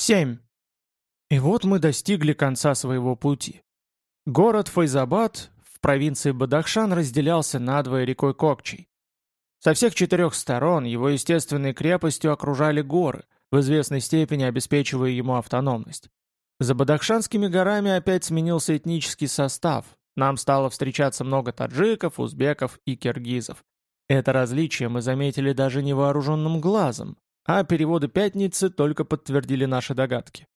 7. И вот мы достигли конца своего пути. Город Файзабад в провинции Бадахшан разделялся надвое рекой Кокчей. Со всех четырех сторон его естественной крепостью окружали горы, в известной степени обеспечивая ему автономность. За Бадахшанскими горами опять сменился этнический состав. Нам стало встречаться много таджиков, узбеков и киргизов. Это различие мы заметили даже невооруженным глазом, а переводы «Пятницы» только подтвердили наши догадки.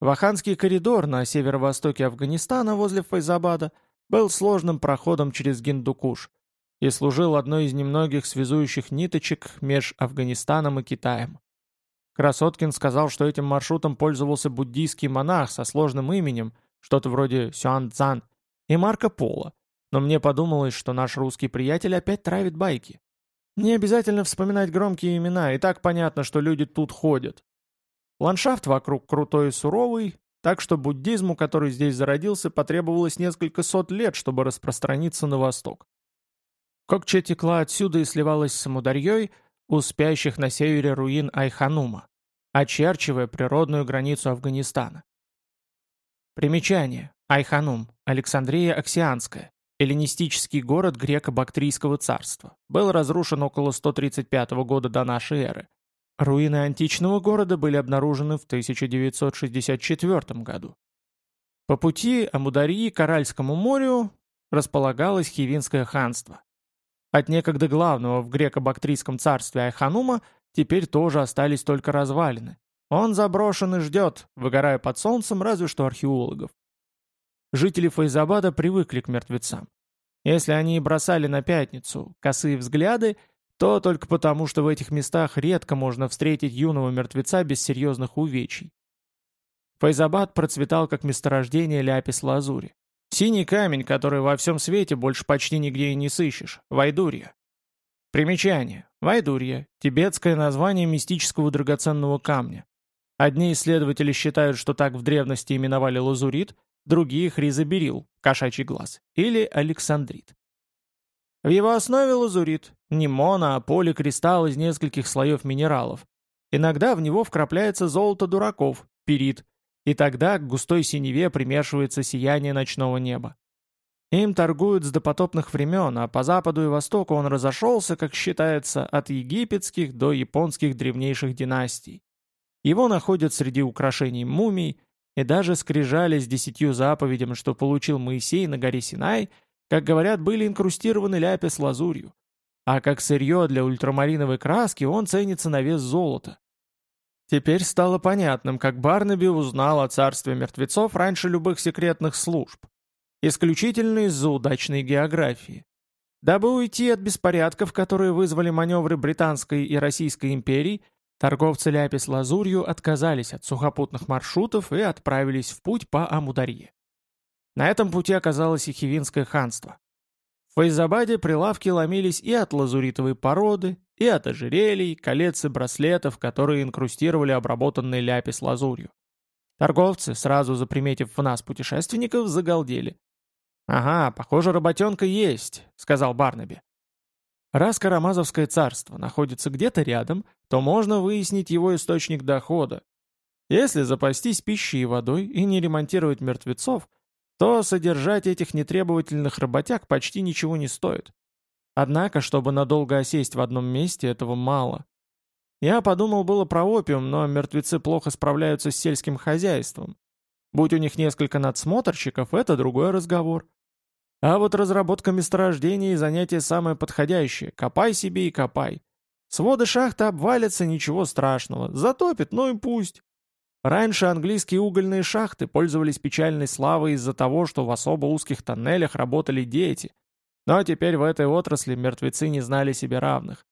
Ваханский коридор на северо-востоке Афганистана возле Файзабада был сложным проходом через Гиндукуш и служил одной из немногих связующих ниточек меж Афганистаном и Китаем. Красоткин сказал, что этим маршрутом пользовался буддийский монах со сложным именем, что-то вроде Сюан и Марко Поло, но мне подумалось, что наш русский приятель опять травит байки. Не обязательно вспоминать громкие имена, и так понятно, что люди тут ходят. Ландшафт вокруг крутой и суровый, так что буддизму, который здесь зародился, потребовалось несколько сот лет, чтобы распространиться на восток. Кокча текла отсюда и сливалась с Самударьей у спящих на севере руин Айханума, очерчивая природную границу Афганистана. Примечание. Айханум. Александрия Оксианская эллинистический город греко-бактрийского царства, был разрушен около 135 года до нашей эры. Руины античного города были обнаружены в 1964 году. По пути Амударьи к Аральскому морю располагалось Хивинское ханство. От некогда главного в греко-бактрийском царстве Айханума теперь тоже остались только развалины. Он заброшен и ждет, выгорая под солнцем разве что археологов. Жители Файзабада привыкли к мертвецам. Если они и бросали на пятницу косые взгляды, то только потому, что в этих местах редко можно встретить юного мертвеца без серьезных увечий. Файзабад процветал как месторождение ляпис-лазури. Синий камень, который во всем свете больше почти нигде и не сыщешь. Вайдурья. Примечание. Вайдурья – тибетское название мистического драгоценного камня. Одни исследователи считают, что так в древности именовали лазурит, другие — хризоберил, кошачий глаз, или александрит. В его основе лазурит, не моно, а поликристалл из нескольких слоев минералов. Иногда в него вкрапляется золото дураков, перит, и тогда к густой синеве примешивается сияние ночного неба. Им торгуют с допотопных времен, а по западу и востоку он разошелся, как считается, от египетских до японских древнейших династий. Его находят среди украшений мумий, и даже скрижали с десятью заповедями, что получил Моисей на горе Синай, как говорят, были инкрустированы ляпис лазурью. А как сырье для ультрамариновой краски он ценится на вес золота. Теперь стало понятным, как Барнаби узнал о царстве мертвецов раньше любых секретных служб. Исключительно из-за удачной географии. Дабы уйти от беспорядков, которые вызвали маневры Британской и Российской империй, Торговцы ляпис-лазурью отказались от сухопутных маршрутов и отправились в путь по Амударье. На этом пути оказалось и Хивинское ханство. В Файзабаде прилавки ломились и от лазуритовой породы, и от ожерелий, колец и браслетов, которые инкрустировали обработанный ляпис-лазурью. Торговцы, сразу заприметив в нас путешественников, загалдели. «Ага, похоже, работенка есть», — сказал Барнаби. Раз Карамазовское царство находится где-то рядом, то можно выяснить его источник дохода. Если запастись пищей и водой и не ремонтировать мертвецов, то содержать этих нетребовательных работяг почти ничего не стоит. Однако, чтобы надолго осесть в одном месте, этого мало. Я подумал было про опиум, но мертвецы плохо справляются с сельским хозяйством. Будь у них несколько надсмотрщиков, это другой разговор. А вот разработка месторождений и занятие самое подходящее. Копай себе и копай. Своды шахты обвалятся, ничего страшного. Затопит, ну и пусть. Раньше английские угольные шахты пользовались печальной славой из-за того, что в особо узких тоннелях работали дети. Но теперь в этой отрасли мертвецы не знали себе равных.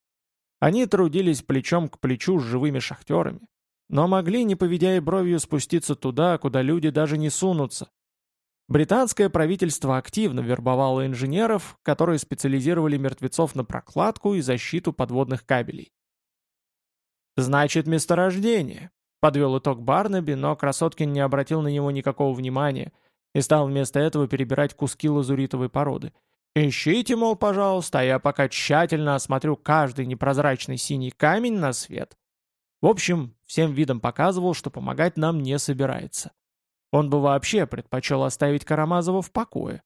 Они трудились плечом к плечу с живыми шахтерами, но могли, не поведя и бровью, спуститься туда, куда люди даже не сунутся, Британское правительство активно вербовало инженеров, которые специализировали мертвецов на прокладку и защиту подводных кабелей. «Значит, месторождение», — подвел итог Барнаби, но Красоткин не обратил на него никакого внимания и стал вместо этого перебирать куски лазуритовой породы. «Ищите, мол, пожалуйста, а я пока тщательно осмотрю каждый непрозрачный синий камень на свет. В общем, всем видом показывал, что помогать нам не собирается. Он бы вообще предпочел оставить Карамазова в покое.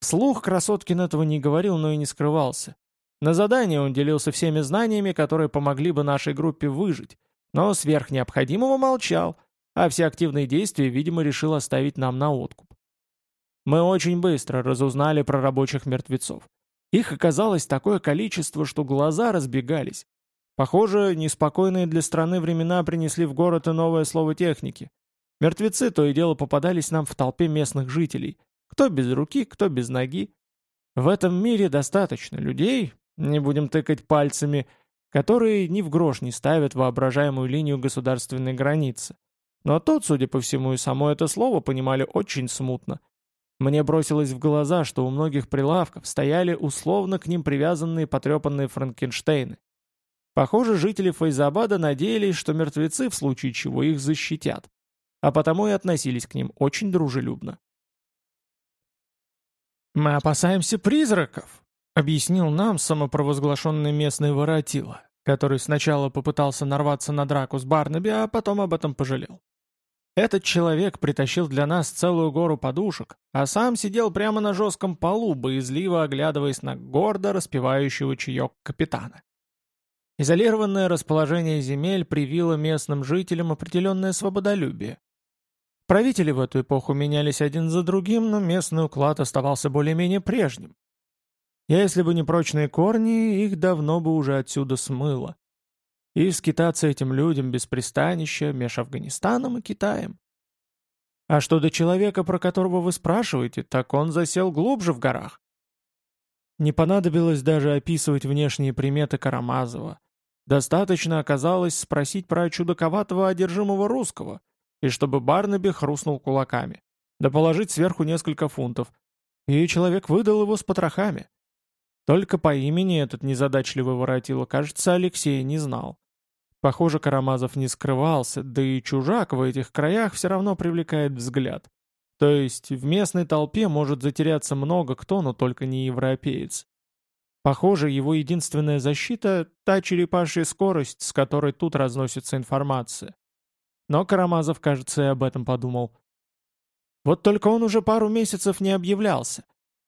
Вслух Красоткин этого не говорил, но и не скрывался. На задание он делился всеми знаниями, которые помогли бы нашей группе выжить, но сверх необходимого молчал, а все активные действия, видимо, решил оставить нам на откуп. Мы очень быстро разузнали про рабочих мертвецов. Их оказалось такое количество, что глаза разбегались. Похоже, неспокойные для страны времена принесли в город и новое слово техники. Мертвецы то и дело попадались нам в толпе местных жителей. Кто без руки, кто без ноги. В этом мире достаточно людей, не будем тыкать пальцами, которые ни в грош не ставят воображаемую линию государственной границы. Но тут, судя по всему, и само это слово понимали очень смутно. Мне бросилось в глаза, что у многих прилавков стояли условно к ним привязанные потрепанные Франкенштейны. Похоже, жители Файзабада надеялись, что мертвецы в случае чего их защитят, а потому и относились к ним очень дружелюбно. «Мы опасаемся призраков», — объяснил нам самопровозглашенный местный воротила, который сначала попытался нарваться на драку с Барнаби, а потом об этом пожалел. Этот человек притащил для нас целую гору подушек, а сам сидел прямо на жестком полу, боязливо оглядываясь на гордо распевающего чаек капитана. Изолированное расположение земель привило местным жителям определенное свободолюбие. Правители в эту эпоху менялись один за другим, но местный уклад оставался более-менее прежним. Если бы не прочные корни, их давно бы уже отсюда смыло. И скитаться этим людям без пристанища меж Афганистаном и Китаем. А что до человека, про которого вы спрашиваете, так он засел глубже в горах. Не понадобилось даже описывать внешние приметы Карамазова. Достаточно оказалось спросить про чудаковатого одержимого русского, и чтобы Барнаби хрустнул кулаками, да положить сверху несколько фунтов, и человек выдал его с потрохами. Только по имени этот незадачливый воротило, кажется, Алексей не знал. Похоже, Карамазов не скрывался, да и чужак в этих краях все равно привлекает взгляд. То есть в местной толпе может затеряться много кто, но только не европеец. Похоже, его единственная защита — та черепашья скорость, с которой тут разносится информация. Но Карамазов, кажется, и об этом подумал. Вот только он уже пару месяцев не объявлялся.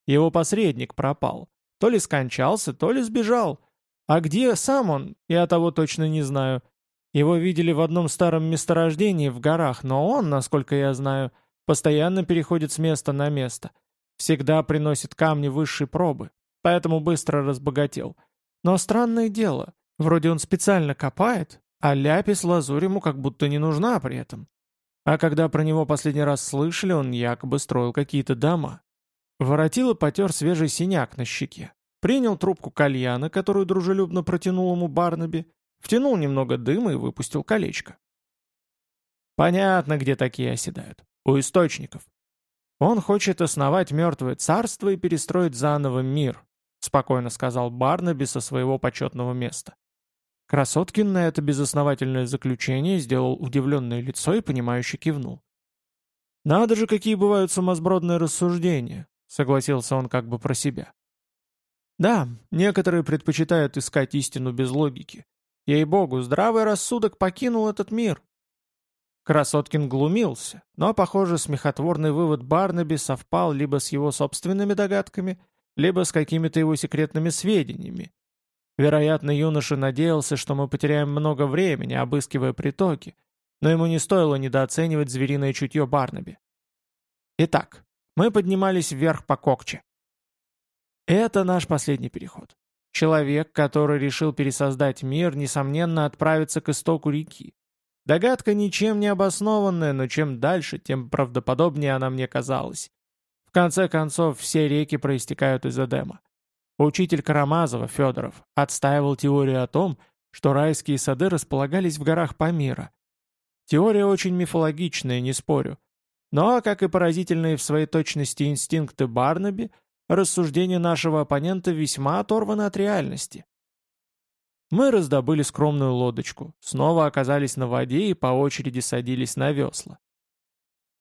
Его посредник пропал. То ли скончался, то ли сбежал. А где сам он, я того точно не знаю. Его видели в одном старом месторождении в горах, но он, насколько я знаю, постоянно переходит с места на место. Всегда приносит камни высшей пробы, поэтому быстро разбогател. Но странное дело, вроде он специально копает, а ляпис лазурь ему как будто не нужна при этом. А когда про него последний раз слышали, он якобы строил какие-то дома. Воротило потер свежий синяк на щеке. Принял трубку кальяна, которую дружелюбно протянул ему Барнаби, втянул немного дыма и выпустил колечко. Понятно, где такие оседают. У источников. Он хочет основать мертвое царство и перестроить заново мир, спокойно сказал Барнаби со своего почетного места. Красоткин на это безосновательное заключение сделал удивленное лицо и понимающе кивнул. «Надо же, какие бывают сумасбродные рассуждения», — согласился он как бы про себя. «Да, некоторые предпочитают искать истину без логики. Ей-богу, здравый рассудок покинул этот мир». Красоткин глумился, но, похоже, смехотворный вывод Барнаби совпал либо с его собственными догадками, либо с какими-то его секретными сведениями. Вероятно, юноша надеялся, что мы потеряем много времени, обыскивая притоки, но ему не стоило недооценивать звериное чутье Барнаби. Итак, мы поднимались вверх по Кокче. Это наш последний переход. Человек, который решил пересоздать мир, несомненно отправится к истоку реки. Догадка ничем не обоснованная, но чем дальше, тем правдоподобнее она мне казалась конце концов, все реки проистекают из Эдема. Учитель Карамазова, Федоров, отстаивал теорию о том, что райские сады располагались в горах Памира. Теория очень мифологичная, не спорю. Но, как и поразительные в своей точности инстинкты Барнаби, рассуждения нашего оппонента весьма оторваны от реальности. Мы раздобыли скромную лодочку, снова оказались на воде и по очереди садились на весла.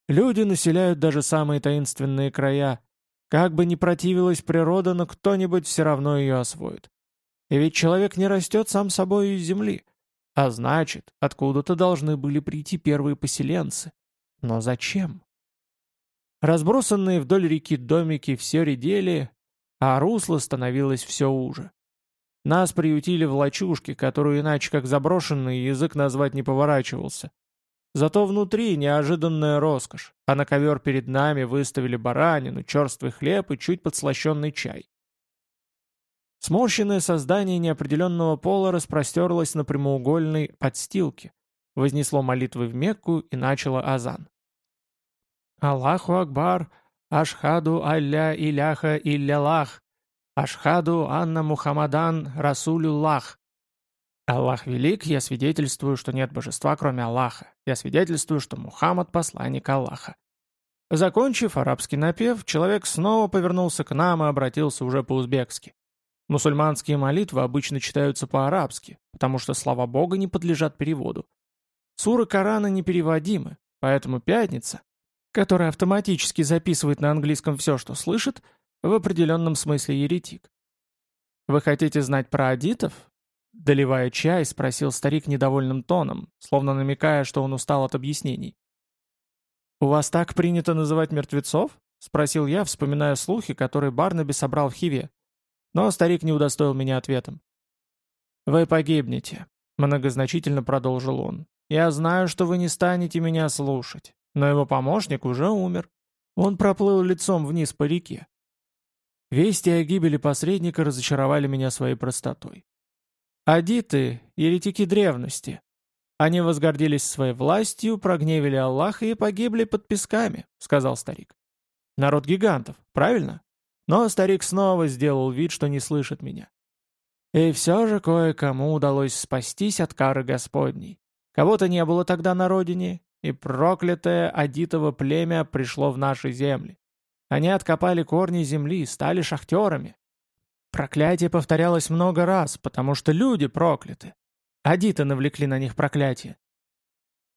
Люди населяют даже самые таинственные края. Как бы ни противилась природа, но кто-нибудь все равно ее освоит. И ведь человек не растет сам собой из земли. А значит, откуда-то должны были прийти первые поселенцы. Но зачем? Разбросанные вдоль реки домики все редели, а русло становилось все уже. Нас приютили в лачушке, которую иначе как заброшенный язык назвать не поворачивался. Зато внутри неожиданная роскошь, а на ковер перед нами выставили баранину, черствый хлеб и чуть подслащенный чай. Сморщенное создание неопределенного пола распростерлось на прямоугольной подстилке, вознесло молитвы в Мекку и начало азан. «Аллаху Акбар, Ашхаду Алля Иляха Иллялах, Ашхаду Анна Мухаммадан Расулюллах». Аллах велик, я свидетельствую, что нет божества, кроме Аллаха. Я свидетельствую, что Мухаммад – посланник Аллаха. Закончив арабский напев, человек снова повернулся к нам и обратился уже по-узбекски. Мусульманские молитвы обычно читаются по-арабски, потому что слова Бога не подлежат переводу. Суры Корана непереводимы, поэтому пятница, которая автоматически записывает на английском все, что слышит, в определенном смысле еретик. «Вы хотите знать про адитов?» Доливая чай, спросил старик недовольным тоном, словно намекая, что он устал от объяснений. «У вас так принято называть мертвецов?» — спросил я, вспоминая слухи, которые Барнаби собрал в Хиве. Но старик не удостоил меня ответом. «Вы погибнете», — многозначительно продолжил он. «Я знаю, что вы не станете меня слушать, но его помощник уже умер. Он проплыл лицом вниз по реке. Вести о гибели посредника разочаровали меня своей простотой. Адиты — еретики древности. Они возгордились своей властью, прогневили Аллаха и погибли под песками, — сказал старик. Народ гигантов, правильно? Но старик снова сделал вид, что не слышит меня. И все же кое-кому удалось спастись от кары Господней. Кого-то не было тогда на родине, и проклятое Адитово племя пришло в наши земли. Они откопали корни земли, стали шахтерами. Проклятие повторялось много раз, потому что люди прокляты. Адиты навлекли на них проклятие.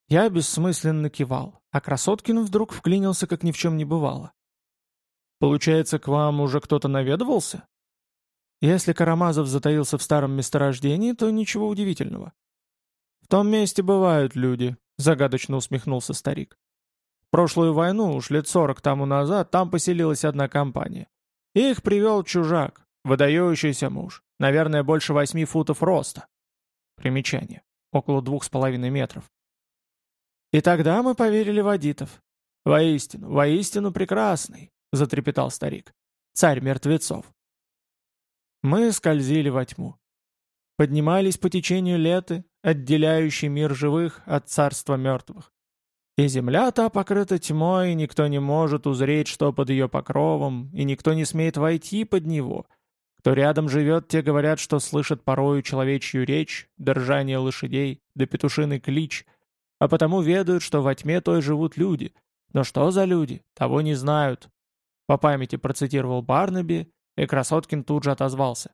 Я бессмысленно кивал, а Красоткин вдруг вклинился, как ни в чем не бывало. Получается, к вам уже кто-то наведывался? Если Карамазов затаился в старом месторождении, то ничего удивительного. В том месте бывают люди, загадочно усмехнулся старик. Прошлую войну, уж лет сорок тому назад, там поселилась одна компания. Их привел чужак, выдающийся муж, наверное, больше восьми футов роста. Примечание. Около двух с половиной метров. И тогда мы поверили в адитов. Воистину, воистину прекрасный. — затрепетал старик. «Царь мертвецов». Мы скользили во тьму. Поднимались по течению леты, отделяющей мир живых от царства мертвых. И земля та покрыта тьмой, и никто не может узреть, что под ее покровом, и никто не смеет войти под него. Кто рядом живет, те говорят, что слышат порою человечью речь, држание лошадей, да петушиный клич, а потому ведают, что во тьме той живут люди. Но что за люди, того не знают, по памяти процитировал Барнаби, и Красоткин тут же отозвался.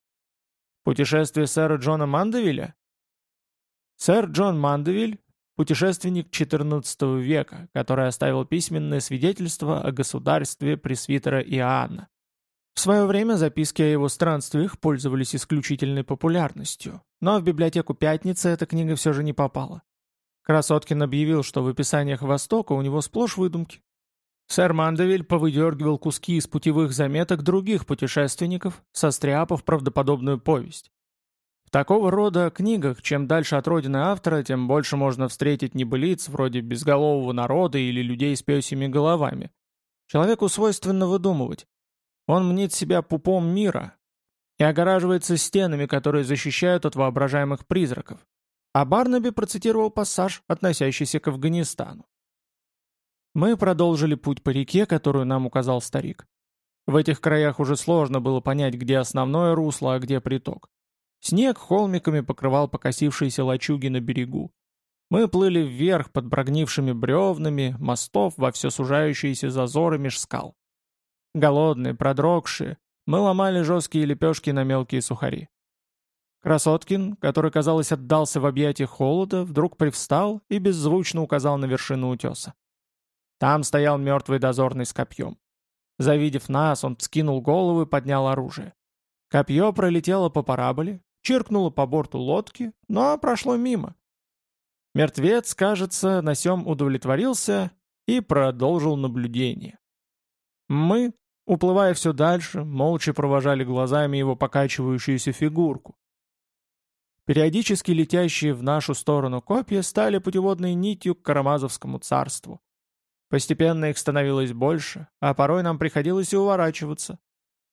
«Путешествие сэра Джона Мандевиля?» Сэр Джон Мандевиль – путешественник XIV века, который оставил письменное свидетельство о государстве пресвитера Иоанна. В свое время записки о его странствиях пользовались исключительной популярностью, но в библиотеку «Пятницы» эта книга все же не попала. Красоткин объявил, что в описаниях Востока у него сплошь выдумки. Сэр Мандевиль повыдергивал куски из путевых заметок других путешественников, состряпав правдоподобную повесть. В такого рода книгах, чем дальше от родины автора, тем больше можно встретить небылиц вроде безголового народа или людей с пёсьими головами. Человеку свойственно выдумывать. Он мнит себя пупом мира и огораживается стенами, которые защищают от воображаемых призраков. А Барнаби процитировал пассаж, относящийся к Афганистану. Мы продолжили путь по реке, которую нам указал старик. В этих краях уже сложно было понять, где основное русло, а где приток. Снег холмиками покрывал покосившиеся лачуги на берегу. Мы плыли вверх под прогнившими бревнами, мостов во все сужающиеся зазоры меж скал. Голодные, продрогшие, мы ломали жесткие лепешки на мелкие сухари. Красоткин, который, казалось, отдался в объятия холода, вдруг привстал и беззвучно указал на вершину утеса. Там стоял мертвый дозорный с копьем. Завидев нас, он вскинул голову и поднял оружие. Копье пролетело по параболе, чиркнуло по борту лодки, но прошло мимо. Мертвец, кажется, на сём удовлетворился и продолжил наблюдение. Мы, уплывая все дальше, молча провожали глазами его покачивающуюся фигурку. Периодически летящие в нашу сторону копья стали путеводной нитью к Карамазовскому царству. Постепенно их становилось больше, а порой нам приходилось и уворачиваться.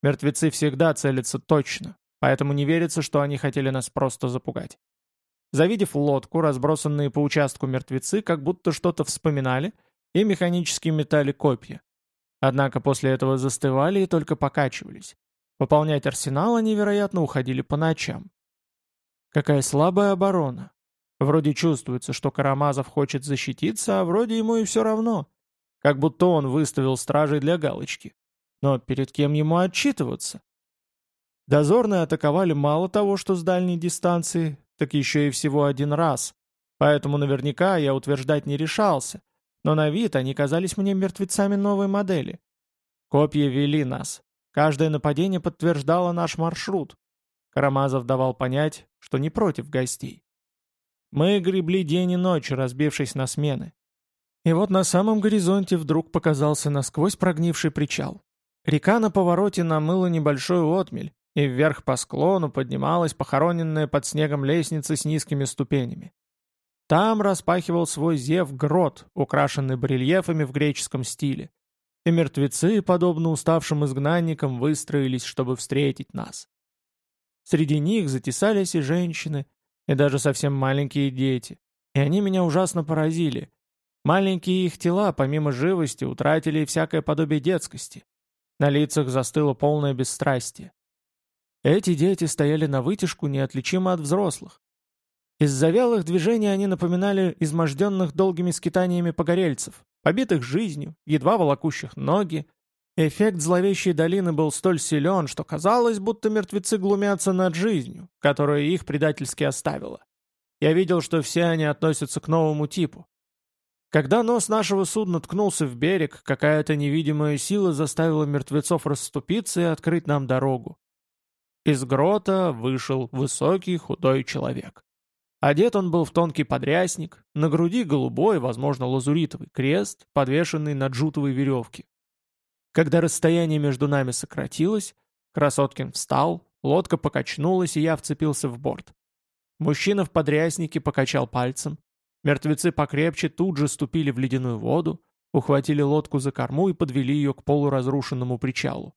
Мертвецы всегда целятся точно, поэтому не верится, что они хотели нас просто запугать. Завидев лодку, разбросанные по участку мертвецы как будто что-то вспоминали и механически метали копья. Однако после этого застывали и только покачивались. Пополнять арсенал они, вероятно, уходили по ночам. Какая слабая оборона. Вроде чувствуется, что Карамазов хочет защититься, а вроде ему и все равно. Как будто он выставил стражей для галочки. Но перед кем ему отчитываться? Дозорные атаковали мало того, что с дальней дистанции, так еще и всего один раз. Поэтому наверняка я утверждать не решался. Но на вид они казались мне мертвецами новой модели. Копья вели нас. Каждое нападение подтверждало наш маршрут. Карамазов давал понять, что не против гостей. Мы гребли день и ночь, разбившись на смены. И вот на самом горизонте вдруг показался насквозь прогнивший причал. Река на повороте намыла небольшой отмель, и вверх по склону поднималась похороненная под снегом лестница с низкими ступенями. Там распахивал свой зев грот, украшенный барельефами в греческом стиле. И мертвецы, подобно уставшим изгнанникам, выстроились, чтобы встретить нас. Среди них затесались и женщины, и даже совсем маленькие дети. И они меня ужасно поразили. Маленькие их тела, помимо живости, утратили всякое подобие детскости. На лицах застыло полное бесстрастие. Эти дети стояли на вытяжку неотличимо от взрослых. Из завялых движений они напоминали изможденных долгими скитаниями погорельцев, побитых жизнью, едва волокущих ноги, Эффект зловещей долины был столь силен, что казалось, будто мертвецы глумятся над жизнью, которая их предательски оставила. Я видел, что все они относятся к новому типу. Когда нос нашего судна ткнулся в берег, какая-то невидимая сила заставила мертвецов расступиться и открыть нам дорогу. Из грота вышел высокий худой человек. Одет он был в тонкий подрясник, на груди голубой, возможно, лазуритовый крест, подвешенный на джутовой веревке. Когда расстояние между нами сократилось, Красоткин встал, лодка покачнулась, и я вцепился в борт. Мужчина в подряснике покачал пальцем. Мертвецы покрепче тут же ступили в ледяную воду, ухватили лодку за корму и подвели ее к полуразрушенному причалу.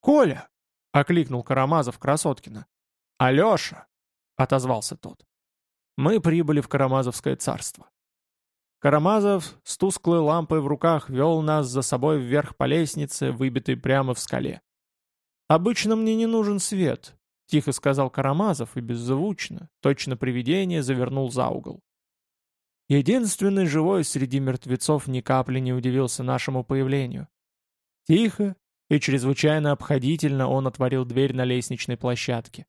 «Коля!» — окликнул Карамазов Красоткина. «Алеша!» — отозвался тот. Мы прибыли в Карамазовское царство. Карамазов с тусклой лампой в руках вел нас за собой вверх по лестнице, выбитой прямо в скале. «Обычно мне не нужен свет», — тихо сказал Карамазов и беззвучно, точно привидение, завернул за угол. Единственный живой среди мертвецов ни капли не удивился нашему появлению. Тихо и чрезвычайно обходительно он отворил дверь на лестничной площадке.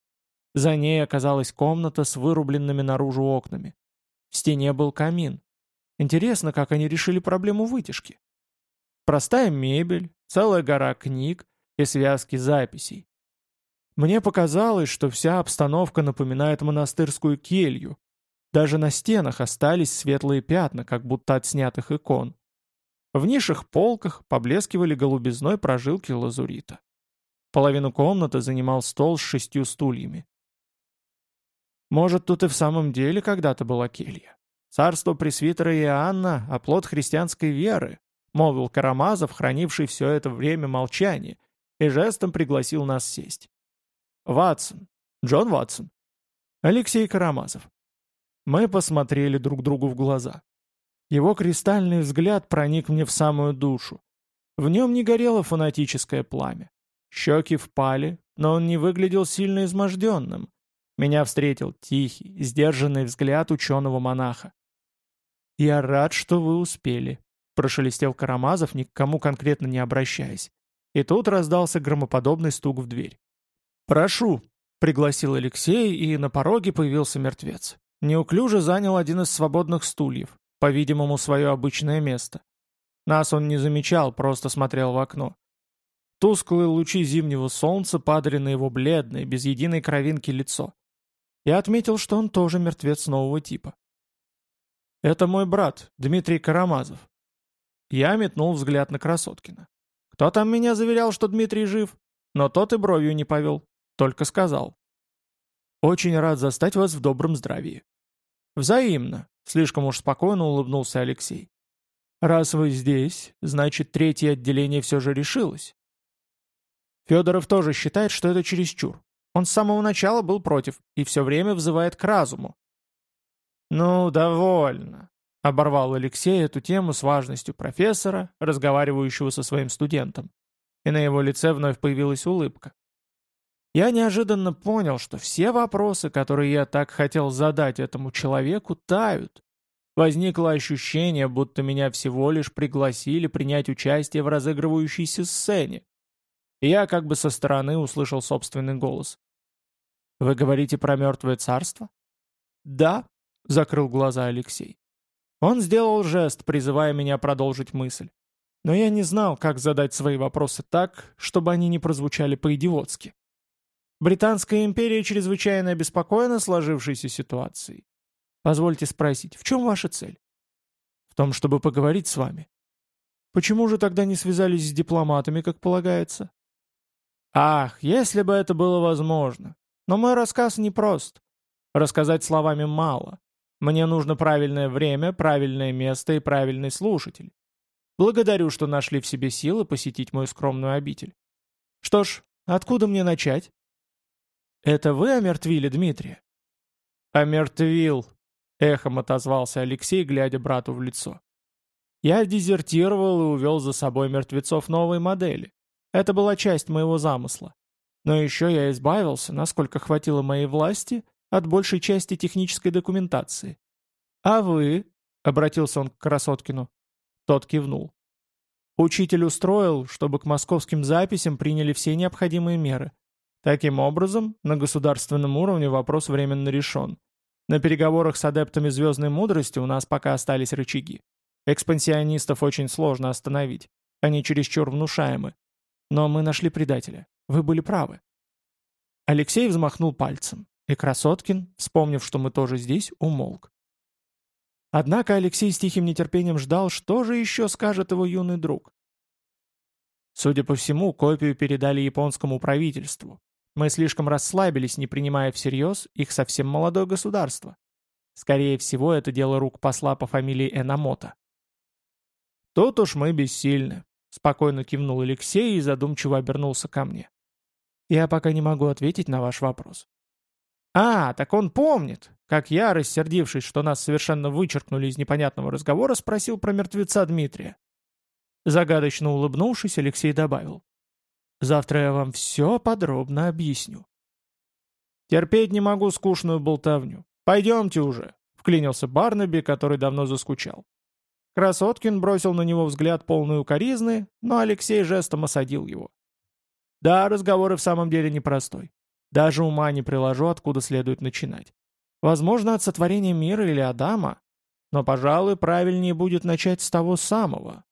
За ней оказалась комната с вырубленными наружу окнами. В стене был камин. Интересно, как они решили проблему вытяжки. Простая мебель, целая гора книг и связки записей. Мне показалось, что вся обстановка напоминает монастырскую келью. Даже на стенах остались светлые пятна, как будто от снятых икон. В нишах полках поблескивали голубизной прожилки лазурита. Половину комнаты занимал стол с шестью стульями. Может, тут и в самом деле когда-то была келья. Царство пресвитера Иоанна — оплот христианской веры, молвил Карамазов, хранивший все это время молчание, и жестом пригласил нас сесть. Ватсон. Джон Ватсон. Алексей Карамазов. Мы посмотрели друг другу в глаза. Его кристальный взгляд проник мне в самую душу. В нем не горело фанатическое пламя. Щеки впали, но он не выглядел сильно изможденным. Меня встретил тихий, сдержанный взгляд ученого-монаха. «Я рад, что вы успели», — прошелестел Карамазов, ни к кому конкретно не обращаясь. И тут раздался громоподобный стук в дверь. «Прошу», — пригласил Алексей, и на пороге появился мертвец. Неуклюже занял один из свободных стульев, по-видимому, свое обычное место. Нас он не замечал, просто смотрел в окно. Тусклые лучи зимнего солнца падали на его бледное, без единой кровинки лицо. Я отметил, что он тоже мертвец нового типа. «Это мой брат, Дмитрий Карамазов». Я метнул взгляд на Красоткина. «Кто там меня заверял, что Дмитрий жив?» Но тот и бровью не повел, только сказал. «Очень рад застать вас в добром здравии». «Взаимно», — слишком уж спокойно улыбнулся Алексей. «Раз вы здесь, значит, третье отделение все же решилось». Федоров тоже считает, что это чересчур. Он с самого начала был против и все время взывает к разуму. «Ну, довольно», — оборвал Алексей эту тему с важностью профессора, разговаривающего со своим студентом. И на его лице вновь появилась улыбка. Я неожиданно понял, что все вопросы, которые я так хотел задать этому человеку, тают. Возникло ощущение, будто меня всего лишь пригласили принять участие в разыгрывающейся сцене. И я как бы со стороны услышал собственный голос. «Вы говорите про мертвое царство?» «Да», — закрыл глаза Алексей. Он сделал жест, призывая меня продолжить мысль. Но я не знал, как задать свои вопросы так, чтобы они не прозвучали по-идиотски. Британская империя чрезвычайно обеспокоена сложившейся ситуацией. Позвольте спросить, в чем ваша цель? В том, чтобы поговорить с вами. Почему же тогда не связались с дипломатами, как полагается? Ах, если бы это было возможно. Но мой рассказ непрост. Рассказать словами мало. Мне нужно правильное время, правильное место и правильный слушатель. Благодарю, что нашли в себе силы посетить мою скромную обитель. Что ж, откуда мне начать? «Это вы омертвили Дмитрия?» «Омертвил», — эхом отозвался Алексей, глядя брату в лицо. «Я дезертировал и увел за собой мертвецов новой модели. Это была часть моего замысла. Но еще я избавился, насколько хватило моей власти, от большей части технической документации. «А вы?» — обратился он к Красоткину. Тот кивнул. Учитель устроил, чтобы к московским записям приняли все необходимые меры. Таким образом, на государственном уровне вопрос временно решен. На переговорах с адептами звездной мудрости у нас пока остались рычаги. Экспансионистов очень сложно остановить. Они чересчур внушаемы. Но мы нашли предателя. Вы были правы. Алексей взмахнул пальцем, и Красоткин, вспомнив, что мы тоже здесь, умолк. Однако Алексей с тихим нетерпением ждал, что же еще скажет его юный друг. Судя по всему, копию передали японскому правительству, мы слишком расслабились, не принимая всерьез их совсем молодое государство. Скорее всего, это дело рук посла по фамилии Энамото. «Тут уж мы бессильны», — спокойно кивнул Алексей и задумчиво обернулся ко мне. «Я пока не могу ответить на ваш вопрос». «А, так он помнит!» Как я, рассердившись, что нас совершенно вычеркнули из непонятного разговора, спросил про мертвеца Дмитрия. Загадочно улыбнувшись, Алексей добавил. Завтра я вам все подробно объясню. Терпеть не могу скучную болтовню. Пойдемте уже, вклинился Барнаби, который давно заскучал. Красоткин бросил на него взгляд полный укоризны, но Алексей жестом осадил его. Да, разговор и в самом деле непростой. Даже ума не приложу, откуда следует начинать. Возможно, от сотворения мира или Адама, но, пожалуй, правильнее будет начать с того самого,